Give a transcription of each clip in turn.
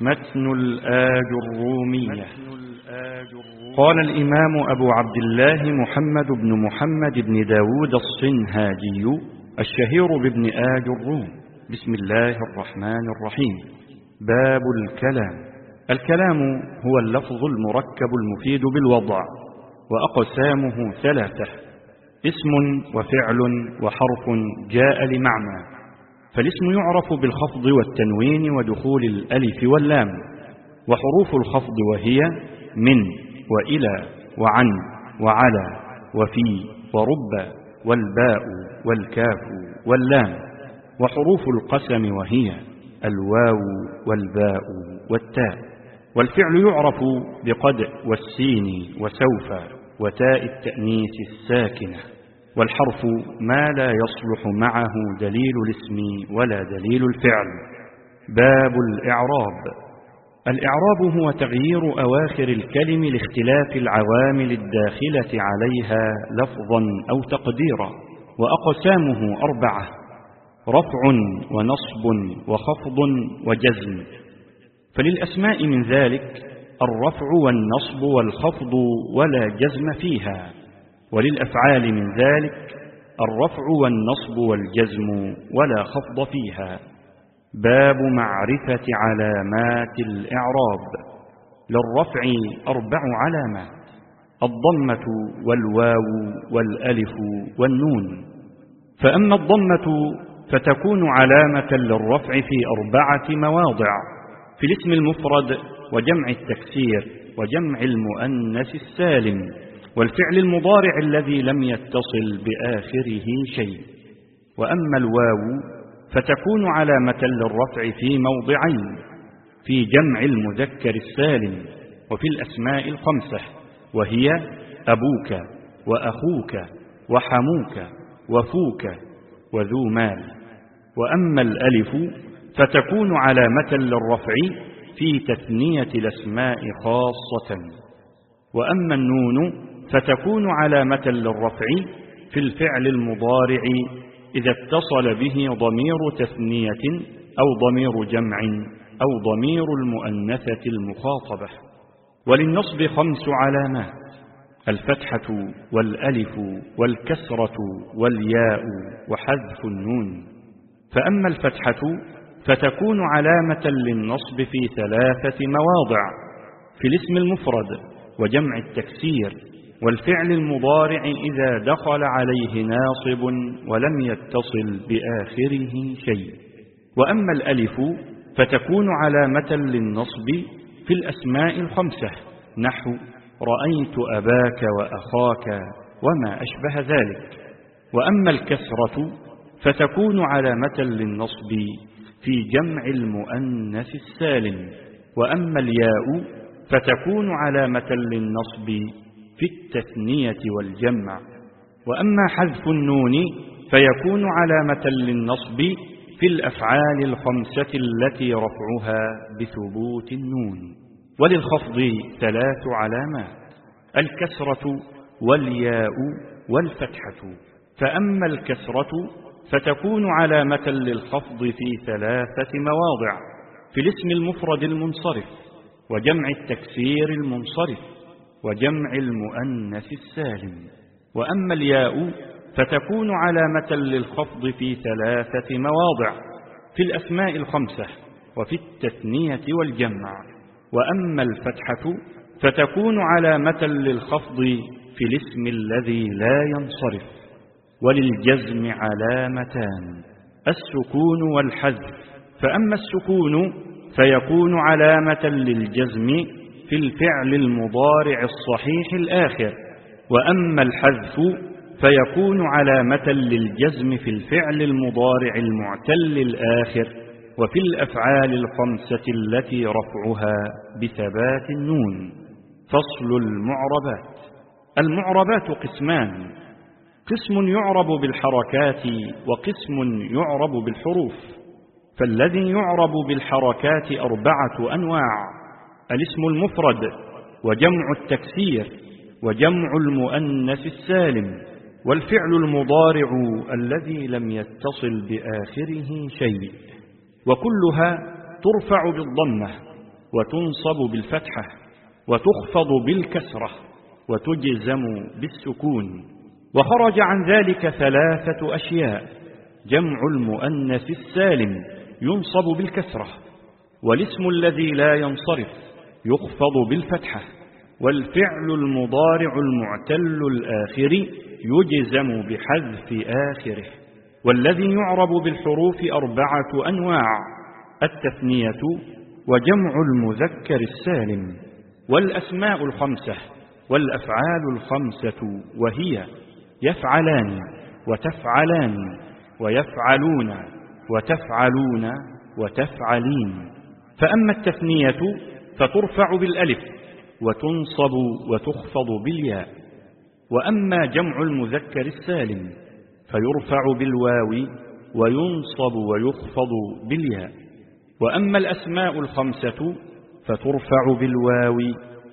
متن الآج الرومية. قال الإمام أبو عبد الله محمد بن محمد بن داود الصنهاجي الشهير بابن آج الروم. بسم الله الرحمن الرحيم. باب الكلام. الكلام هو اللفظ المركب المفيد بالوضع وأقسامه ثلاثة اسم وفعل وحرف جاء لمعنى. فالاسم يعرف بالخفض والتنوين ودخول الألف واللام وحروف الخفض وهي من وإلى وعن وعلى وفي ورب والباء والكاف واللام وحروف القسم وهي الواو والباء والتاء. والفعل يعرف بقد والسين وسوف وتاء التأنيث الساكنة. والحرف ما لا يصلح معه دليل الاسم ولا دليل الفعل. باب الإعراب. الإعراب هو تغيير أواخر الكلم لاختلاف العوامل الداخلة عليها لفظا أو تقديرا وأقسامه أربعة رفع ونصب وخفض وجزم. فللأسماء من ذلك الرفع والنصب والخفض ولا جزم فيها. وللأفعال من ذلك الرفع والنصب والجزم ولا خفض فيها. باب معرفة علامات الإعراب. للرفع أربع علامات. الضمة والواو والألف والنون. فأما الضمة فتكون علامة للرفع في أربعة مواضع. في الاسم المفرد وجمع التكسير وجمع المؤنث السالم. والفعل المضارع الذي لم يتصل بآخره شيء. وأما الواو فتكون علامة للرفع في موضعين في جمع المذكر السالم وفي الأسماء الخمسة وهي أبوك وأخوك وحموك وفوك وذو مال. وأما الألف فتكون علامة للرفع في تثنية الأسماء خاصة. وأما النون فتكون علامة للرفع في الفعل المضارع إذا اتصل به ضمير تثنية أو ضمير جمع أو ضمير المؤنثة المخاطبة. وللنصب خمس علامات الفتحة والألف والكسرة والياء وحذف النون. فأما الفتحة فتكون علامة للنصب في ثلاثة مواضع في الاسم المفرد وجمع التكسير والفعل المضارع إذا دخل عليه ناصب ولم يتصل بآخره شيء. وأما الألف فتكون علامة للنصب في الأسماء الخمسة. نحو رأيت أباك وأخاك وما أشبه ذلك. وأما الكسرة فتكون علامة للنصب في جمع المؤنث السالم. وأما الياء فتكون علامة للنصب في التثنية والجمع. وأما حذف النون فيكون علامة للنصب في الأفعال الخمسة التي رفعها بثبوت النون. وللخفض ثلاث علامات الكسرة والياء والفتحة. فأما الكسرة فتكون علامة للخفض في ثلاثة مواضع في الاسم المفرد المنصرف وجمع التكسير المنصرف. وجمع المؤنث السالم. وأما الياء فتكون علامة للخفض في ثلاثة مواضع في الأسماء الخمسة وفي التثنية والجمع. وأما الفتحة فتكون علامة للخفض في الاسم الذي لا ينصرف. وللجزم علامتان السكون والحذف. فأما السكون فيكون علامة للجزم في الفعل المضارع الصحيح الآخر وأما الحذف فيكون علامة للجزم في الفعل المضارع المعتل الآخر وفي الأفعال الخمسة التي رفعها بثبات النون. فصل المعربات. المعربات قسمان. قسم يعرب بالحركات وقسم يعرب بالحروف. فالذي يعرب بالحركات أربعة أنواع. الاسم المفرد وجمع التكسير وجمع المؤنث السالم والفعل المضارع الذي لم يتصل بآخره شيء. وكلها ترفع بالضمة وتنصب بالفتحة وتخفض بالكسرة وتجزم بالسكون. وخرج عن ذلك ثلاثة أشياء جمع المؤنث السالم ينصب بالكسرة والاسم الذي لا ينصرف يخفض بالفتحة والفعل المضارع المعتل الآخر يجزم بحذف آخره. والذي يعرب بالحروف أربعة أنواع التثنية وجمع المذكر السالم والأسماء الخمسة والأفعال الخمسة وهي يفعلان وتفعلان ويفعلون وتفعلون وتفعلين. فأما التثنية فترفع بالألف وتنصب وتخفض بالياء. وأما جمع المذكر السالم فيرفع بالواو وينصب ويخفض بالياء. وأما الأسماء الخمسة فترفع بالواو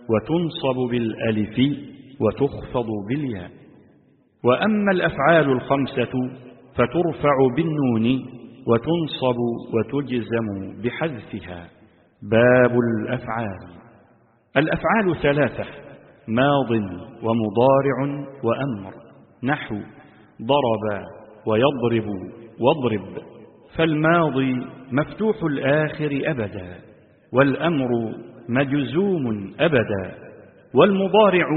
وتنصب بالألف وتخفض بالياء. وأما الأفعال الخمسة فترفع بالنون وتنصب وتجزم بحذفها. باب الأفعال. الأفعال ثلاثة ماض ومضارع وأمر. نحو ضرب ويضرب واضرب. فالماضي مفتوح الآخر أبدا والأمر مجزوم أبدا والمضارع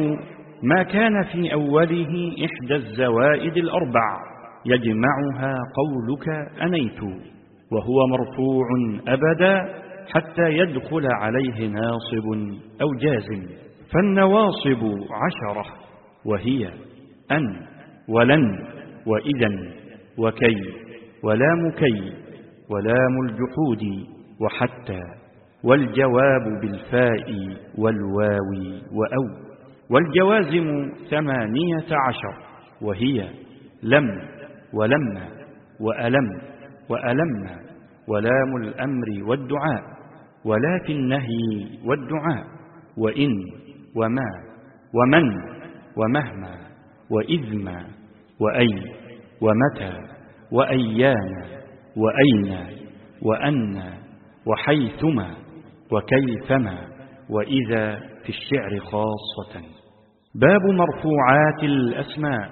ما كان في أوله إحدى الزوائد الأربع. يجمعها قولك أنيت وهو مرفوع أبدا. حتى يدخل عليه ناصب أو جازم فالنواصب عشرة وهي أن ولن وإذا وكي ولام كي ولام الجحود وحتى والجواب بالفاء والواو وأو. والجوازم ثمانية عشر وهي لم ولما وألم وألم ولام الأمر والدعاء. ولا في النهي والدعاء وإن وما ومن ومهما وإذما وأي ومتى وأيان وأين وأن وحيثما وكيفما وإذا في الشعر خاصة. باب مرفوعات الأسماء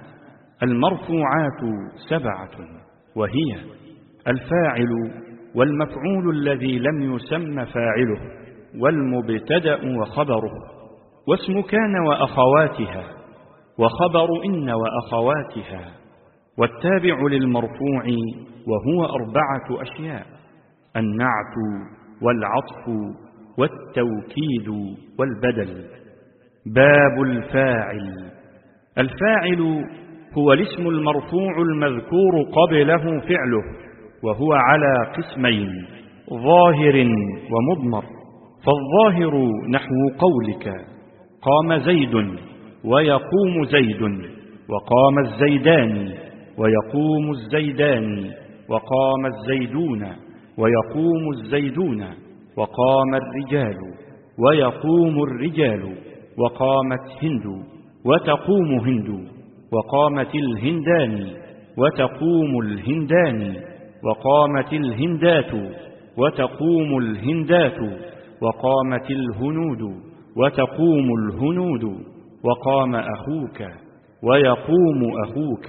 المرفوعات سبعة وهي الفاعل والمفعول الذي لم يسم فاعله والمبتدأ وخبره واسم كان وأخواتها وخبر إن وأخواتها والتابع للمرفوع وهو أربعة أشياء النعت والعطف والتوكيد والبدل. باب الفاعل. الفاعل هو الاسم المرفوع المذكور قبله فعله. وهو على قسمين ظاهر ومضمر. فالظاهر نحو قولك قام زيد ويقوم زيد وقام الزيدان ويقوم الزيدان وقام الزيدون ويقوم الزيدون وقام الرجال ويقوم الرجال وقامت هند وتقوم هند وقامت الهندان وتقوم الهندان. وقامت الهندات وتقوم الهندات وقامت الهنود وتقوم الهنود وقام أخوك ويقوم أخوك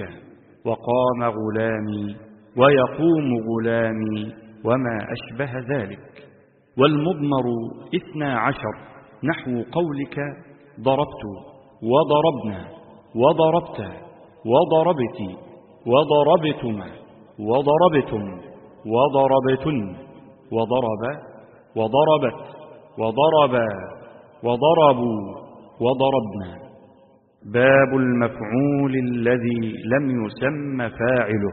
وقام غلامي ويقوم غلامي وما أشبه ذلك. والمضمر اثنا عشر نحو قولك ضربت وضربنا وضربت وضربت وضربتما. وضربتم وضربتن وضرب وضربت وضربا وضربوا وضربنا. باب المفعول الذي لم يسم فاعله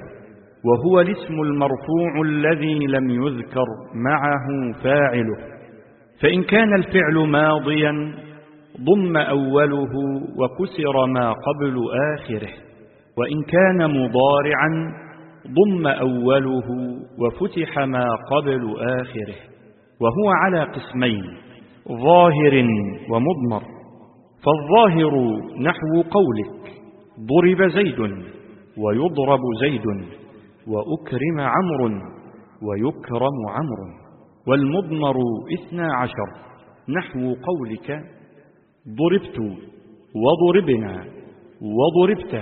وهو الاسم المرفوع الذي لم يذكر معه فاعله. فإن كان الفعل ماضيا ضم أوله وكسر ما قبل آخره. وإن كان مضارعا ضم أوله وفتح ما قبل آخره وهو على قسمين ظاهر ومضمر فالظاهر نحو قولك ضرب زيد ويضرب زيد وأكرم عمرو ويكرم عمرو والمضمر اثنا عشر نحو قولك ضربت وضربنا وضربت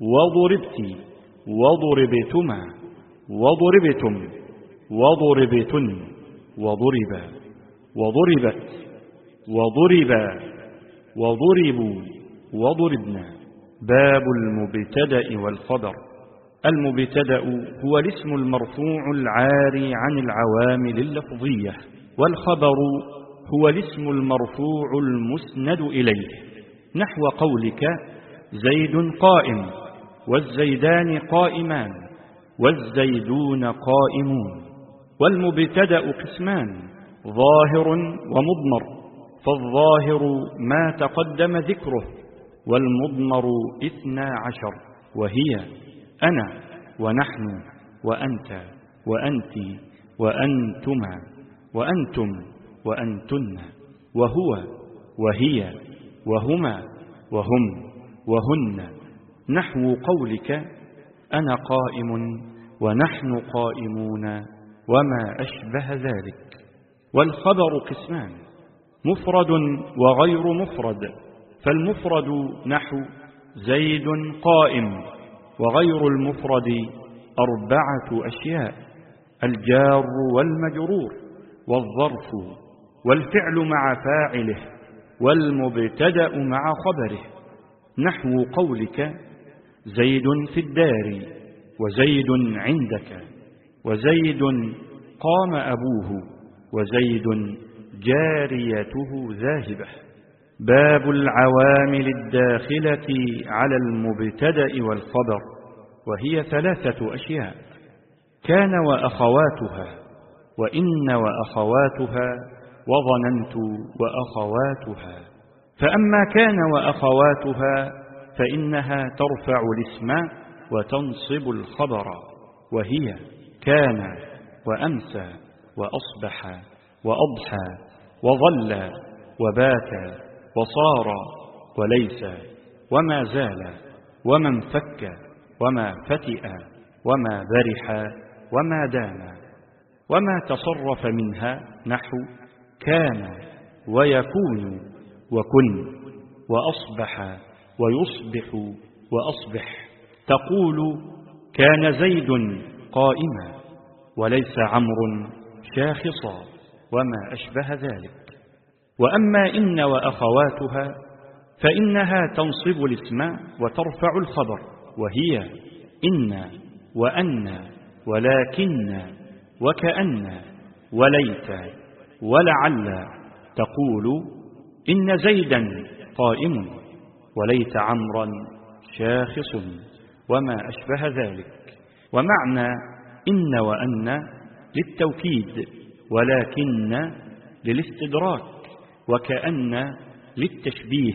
وضربت وضربتما وضربتم وضربتن وضرب وضربت وضربا وضربوا وضربنا. باب المبتدأ والخبر. المبتدأ هو الاسم المرفوع العاري عن العوامل اللفظية والخبر هو الاسم المرفوع المسند إليه. نحو قولك زيد قائم. والزيدان قائمان والزيدون قائمون والمبتدأ قسمان ظاهر ومضمر فالظاهر ما تقدم ذكره والمضمر اثنا عشر وهي أنا ونحن وأنت وأنت وأنتما وأنتم وأنتن وهو وهي وهما وهم وهن نحو قولك أنا قائم ونحن قائمون وما أشبه ذلك. والخبر قسمان مفرد وغير مفرد فالمفرد نحو زيد قائم وغير المفرد أربعة أشياء الجار والمجرور والظرف والفعل مع فاعله والمبتدأ مع خبره. نحو قولك زيد في الدار وزيد عندك وزيد قام أبوه وزيد جاريته ذاهبة. باب العوامل الداخلة على المبتدأ والخبر وهي ثلاثة أشياء. كان وأخواتها وإن وأخواتها وظننت وأخواتها. فأما كان وأخواتها فإنها ترفع الاسم وتنصب الخبر وهي كان وأمسى وأصبح وأضحى وظل وبات وصار وليس وما زال وما انفك وما فتئ وما برح وما دام وما تصرف منها نحو كان ويكون وكن وأصبح ويصبح وأصبح. تقول كان زيد قائما وليس عمرو شاخصا وما أشبه ذلك. وأما إن وأخواتها فإنها تنصب الاسم وترفع الخبر وهي إن وأن ولكن وكأن وليت ولعل. تقول إن زيدا قائم وليت عمرا شاخص وما أشبه ذلك. ومعنى إن وأن للتوكيد ولكن للاستدراك وكأن للتشبيه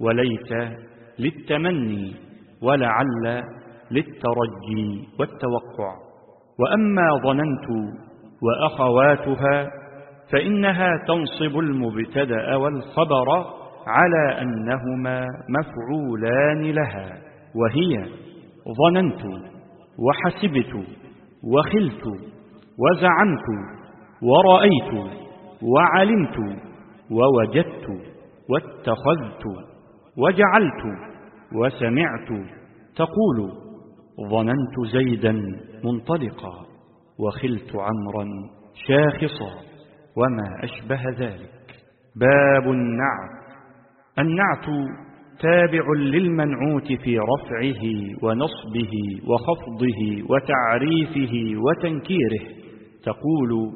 وليت للتمني ولعل للترجي والتوقع. وأما ظننت وأخواتها فإنها تنصب المبتدأ والخبر على أنهما مفعولان لها وهي ظننت وحسبت وخلت وزعمت ورأيت وعلمت ووجدت واتخذت وجعلت وسمعت تقول ظننت زيدا منطلقا وخلت عمرا شاخصا وما أشبه ذلك. باب النعت. النعت تابع للمنعوت في رفعه ونصبه وخفضه وتعريفه وتنكيره. تقول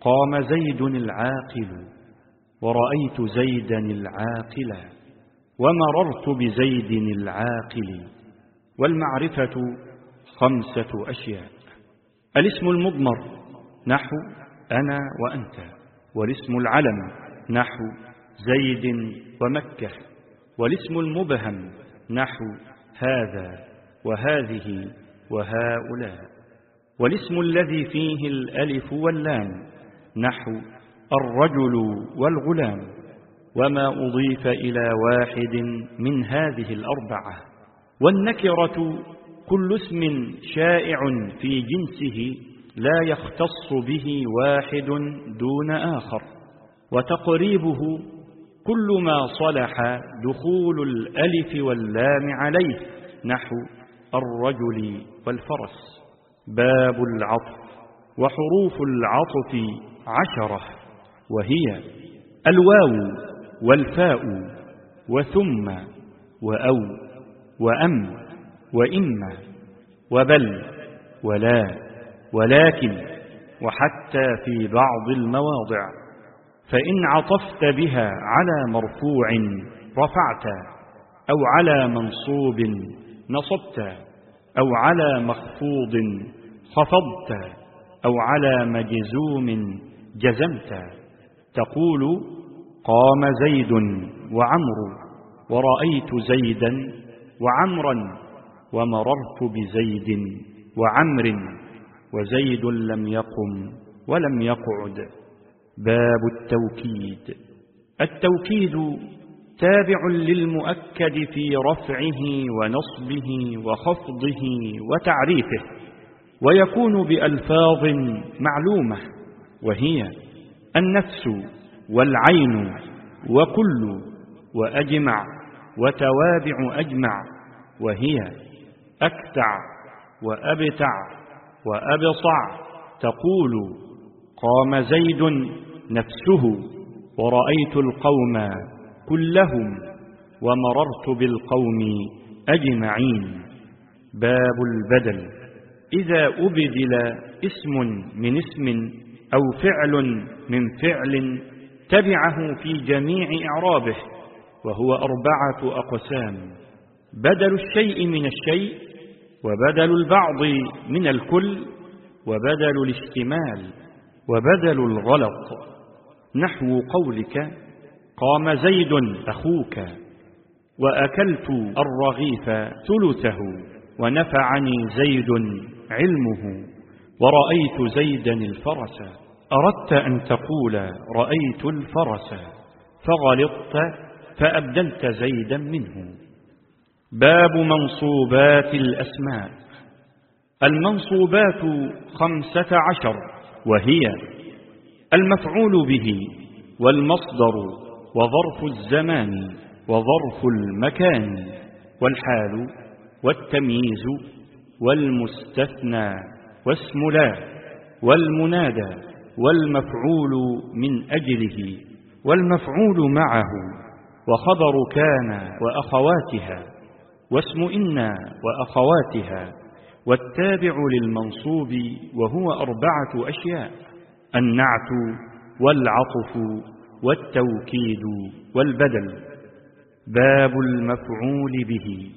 قام زيد العاقل ورأيت زيدا العاقل ومررت بزيد العاقل والمعرفة خمسة أشياء. الاسم المضمر نحو أنا وأنت. والاسم العلم نحو زيد ومكة والاسم المبهم نحو هذا وهذه وهؤلاء. والاسم الذي فيه الألف واللام نحو الرجل والغلام وما أضيف إلى واحد من هذه الأربعة. والنكرة كل اسم شائع في جنسه لا يختص به واحد دون آخر وتقريبه كل ما صلح دخول الألف واللام عليه نحو الرجل والفرس. باب العطف وحروف العطف عشرة وهي الواو والفاء وثم وأو وأم وإما وبل ولا ولكن وحتى في بعض المواضع. فإن عطفت بها على مرفوع رفعت أو على منصوب نصبت أو على مخفوض خفضت أو على مجزوم جزمت. تقول قام زيد وعمر ورأيت زيدا وعمرا ومررت بزيد وعمر وزيد لم يقم ولم يقعد. باب التوكيد. التوكيد تابع للمؤكد في رفعه ونصبه وخفضه وتعريفه ويكون بألفاظ معلومة وهي النفس والعين وكل وأجمع وتوابع أجمع وهي أكتع وأبتع وأبصع تقول قام زيد نفسه ورأيت القوم كلهم ومررت بالقوم أجمعين. باب البدل. إذا أبدل اسم من اسم أو فعل من فعل تبعه في جميع إعرابه وهو أربعة أقسام. بدل الشيء من الشيء وبدل البعض من الكل وبدل الاشتمال وبدل الغلط. نحو قولك قام زيد أخوك وأكلت الرغيف ثلثه ونفعني زيد علمه ورأيت زيدا الفرس. أردت أن تقول رأيت الفرس فغلطت فأبدلت زيدا منه. باب منصوبات الأسماء. المنصوبات خمسة عشر. وهي المفعول به والمصدر وظرف الزمان وظرف المكان والحال والتمييز والمستثنى واسم لا والمنادى والمفعول من أجله والمفعول معه وخبر كان وأخواتها واسم إنا وأخواتها والتابع للمنصوب وهو أربعة أشياء النعت والعطف والتوكيد والبدل. باب المفعول به.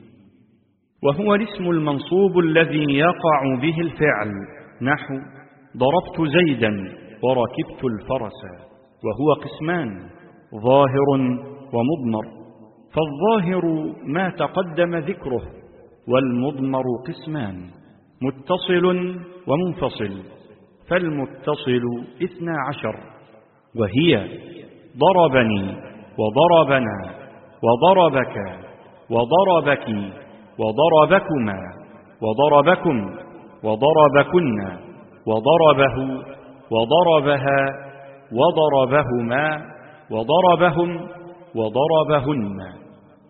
وهو الاسم المنصوب الذي يقع به الفعل. نحو ضربت زيدا وركبت الفرس. وهو قسمان ظاهر ومضمر. فالظاهر ما تقدم ذكره والمضمر قسمان. متصل ومنفصل فالمتصل اثنا عشر وهي ضربني وضربنا وضربك وضربك وضربكما وضربكم وضربكن وضربه وضربها وضربهما وضربهم وضربهن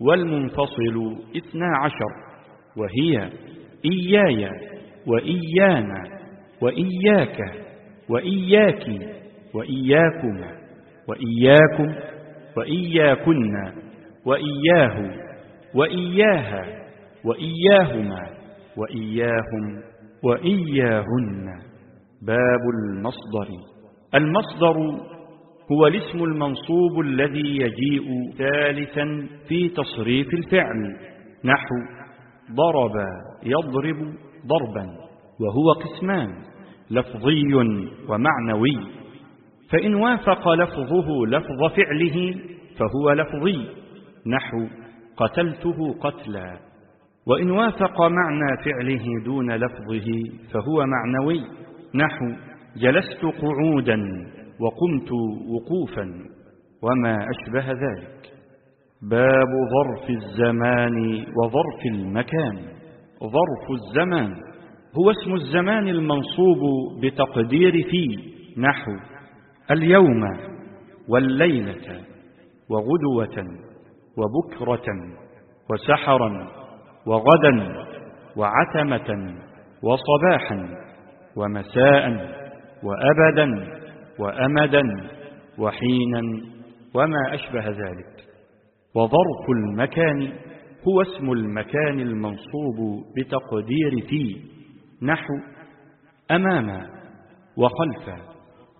والمنفصل اثنا عشر وهي إياي. وإيانا وإياك وإياك وإياكما وإياكم وإياكن وإياه وإياها وإياهما وإياهم وإياهن. باب المصدر. المصدر هو الاسم المنصوب الذي يجيء ثالثا في تصريف الفعل. نحو ضرب يضرب ضربا وهو قسمان لفظي ومعنوي. فإن وافق لفظه لفظ فعله فهو لفظي نحو قتلته قتلا. وإن وافق معنى فعله دون لفظه فهو معنوي نحو جلست قعودا وقمت وقوفا وما أشبه ذلك. باب ظرف الزمان وظرف المكان. ظرف الزمان هو اسم الزمان المنصوب بتقدير في نحو اليوم والليلة وغدوة وبكرة وسحرا وغدا وعتمة وصباحا ومساء وأبدا وأمدا وحينا وما أشبه ذلك. وظرف المكان هو اسم المكان المنصوب بتقدير في نحو أمام وخلف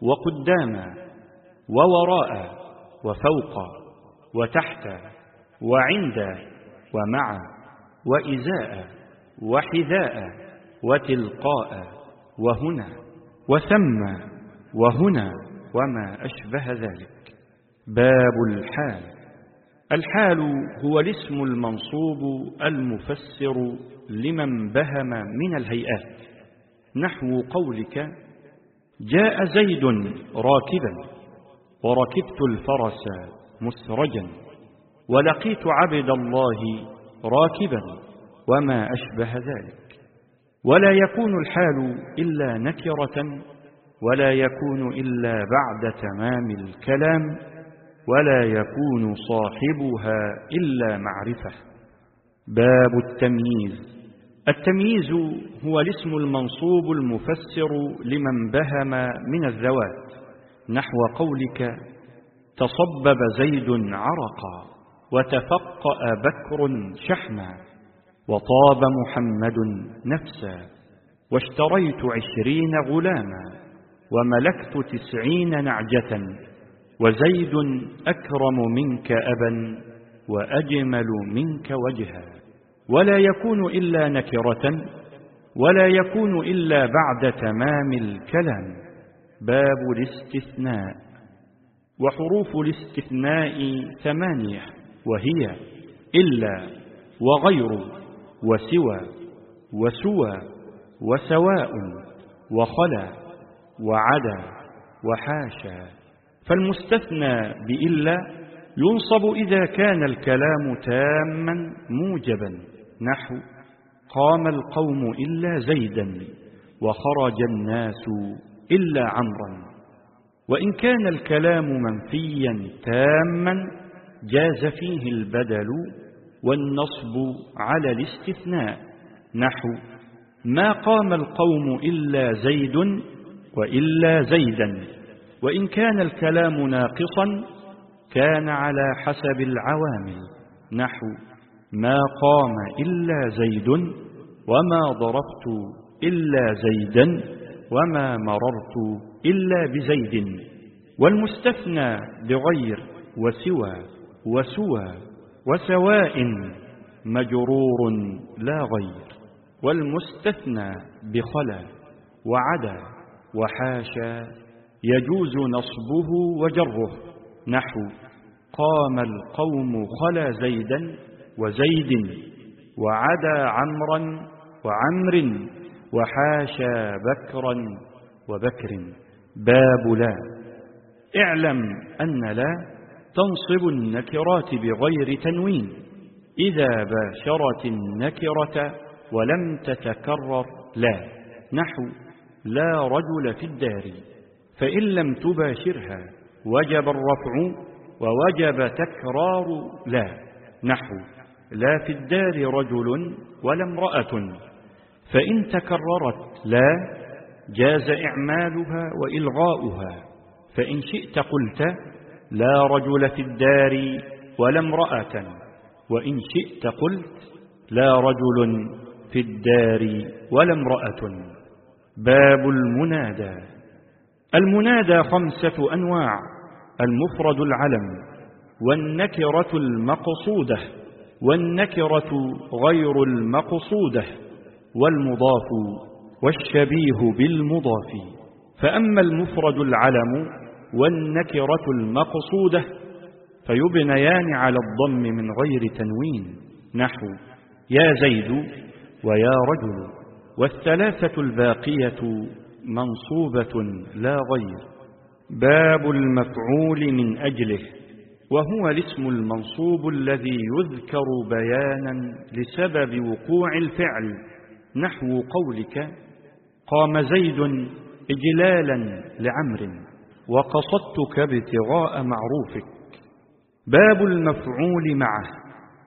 وقدام ووراء وفوق وتحت وعند ومع وإزاء وحذاء وتلقاء وهنا وثم وهنا وما أشبه ذلك. باب الحال. الحال هو الاسم المنصوب المفسر لمن بهم من الهيئات. نحو قولك جاء زيد راكبا وركبت الفرس مسرجا ولقيت عبد الله راكبا وما أشبه ذلك. ولا يكون الحال إلا نكرة ولا يكون إلا بعد تمام الكلام. ولا يكون صاحبها إلا معرفة. باب التمييز. التمييز هو الاسم المنصوب المفسر لمن بهم من الذوات نحو قولك تصبب زيد عرقا وتفقأ بكر شحما وطاب محمد نفسا واشتريت عشرين غلاما وملكت تسعين نعجة وزيد أكرم منك أبا وأجمل منك وجها. ولا يكون إلا نكرة ولا يكون إلا بعد تمام الكلام. باب الاستثناء. وحروف الاستثناء ثمانية وهي إلا وغير وسوى وسوى وسواء وخلا وعدا وحاشا. فالمستثنى بإلا ينصب إذا كان الكلام تاما موجبا. نحو قام القوم إلا زيدا وخرج الناس إلا عمرا. وإن كان الكلام منفيا تاما جاز فيه البدل والنصب على الاستثناء. نحو ما قام القوم إلا زيد وإلا زيدا. وإن كان الكلام ناقصا كان على حسب العوامل نحو ما قام إلا زيد وما ضربت إلا زيدا وما مررت إلا بزيد. والمستثنى بغير وسوى وسوى وسواء مجرور لا غير. والمستثنى بخلا وعدا وحاشا يجوز نصبه وجره. نحو قام القوم خلا زيدا وزيد وعدا عمرا وعمر وحاشا بكرا وبكر. باب لا. اعلم أن لا تنصب النكرات بغير تنوين. إذا باشرت النكرة ولم تتكرر لا. نحو لا رجل في الدار. فإن لم تباشرها وجب الرفع ووجب تكرار لا. نحو لا في الدار رجل ولا امرأة. فإن تكررت لا جاز إعمالها وإلغاؤها. فإن شئت قلت لا رجل في الدار ولا امرأة. وإن شئت قلت لا رجل في الدار ولا امرأة. باب المنادى. المنادى خمسة أنواع المفرد العلم والنكرة المقصودة والنكرة غير المقصودة والمضاف والشبيه بالمضاف. فأما المفرد العلم والنكرة المقصودة فيبنيان على الضم من غير تنوين. نحو يا زيد ويا رجل والثلاثة الباقية منصوبة لا غير. باب المفعول من أجله وهو الاسم المنصوب الذي يذكر بيانا لسبب وقوع الفعل نحو قولك قام زيد إجلالا لعمر وقصدتك ابتغاء معروفك. باب المفعول معه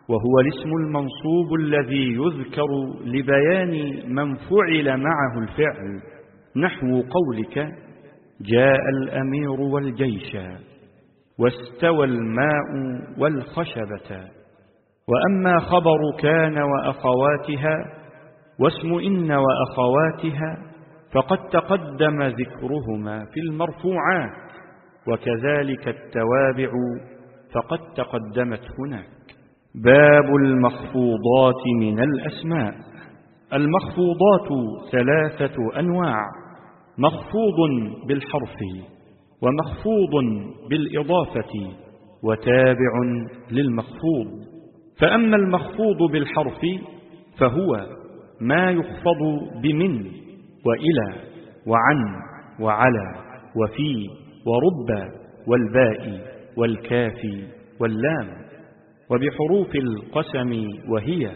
وهو الاسم المنصوب الذي يذكر لبيان من فعل معه الفعل. نحو قولك جاء الأمير والجيش واستوى الماء والخشبة وأما خبر كان وأخواتها واسم إن وأخواتها فقد تقدم ذكرهما في المرفوعات وكذلك التوابع فقد تقدمت هناك. باب المخفوضات من الأسماء. المخفوضات ثلاثة أنواع. مخفوض بالحرف ومخفوض بالإضافة وتابع للمخفوض. فأما المخفوض بالحرف فهو ما يخفض بمن وإلى وعن وعلى وفي ورب والباء والكاف واللام. وبحروف القسم وهي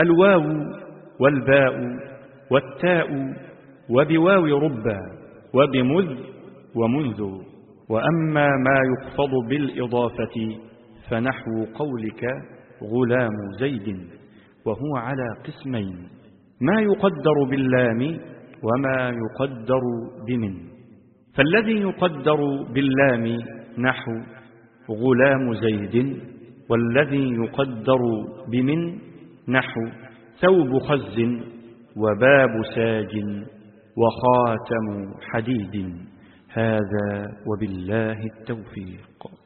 الواو والباء والتاء وبواو ربا وبمذ ومنذ وأما ما يخفض بالإضافة فنحو قولك غلام زيد وهو على قسمين ما يقدر باللام وما يقدر بمن. فالذي يقدر باللام نحو غلام زيد والذي يقدر بمن نحو ثوب خز وباب ساج. وخاتم حديد هذا وبالله التوفيق.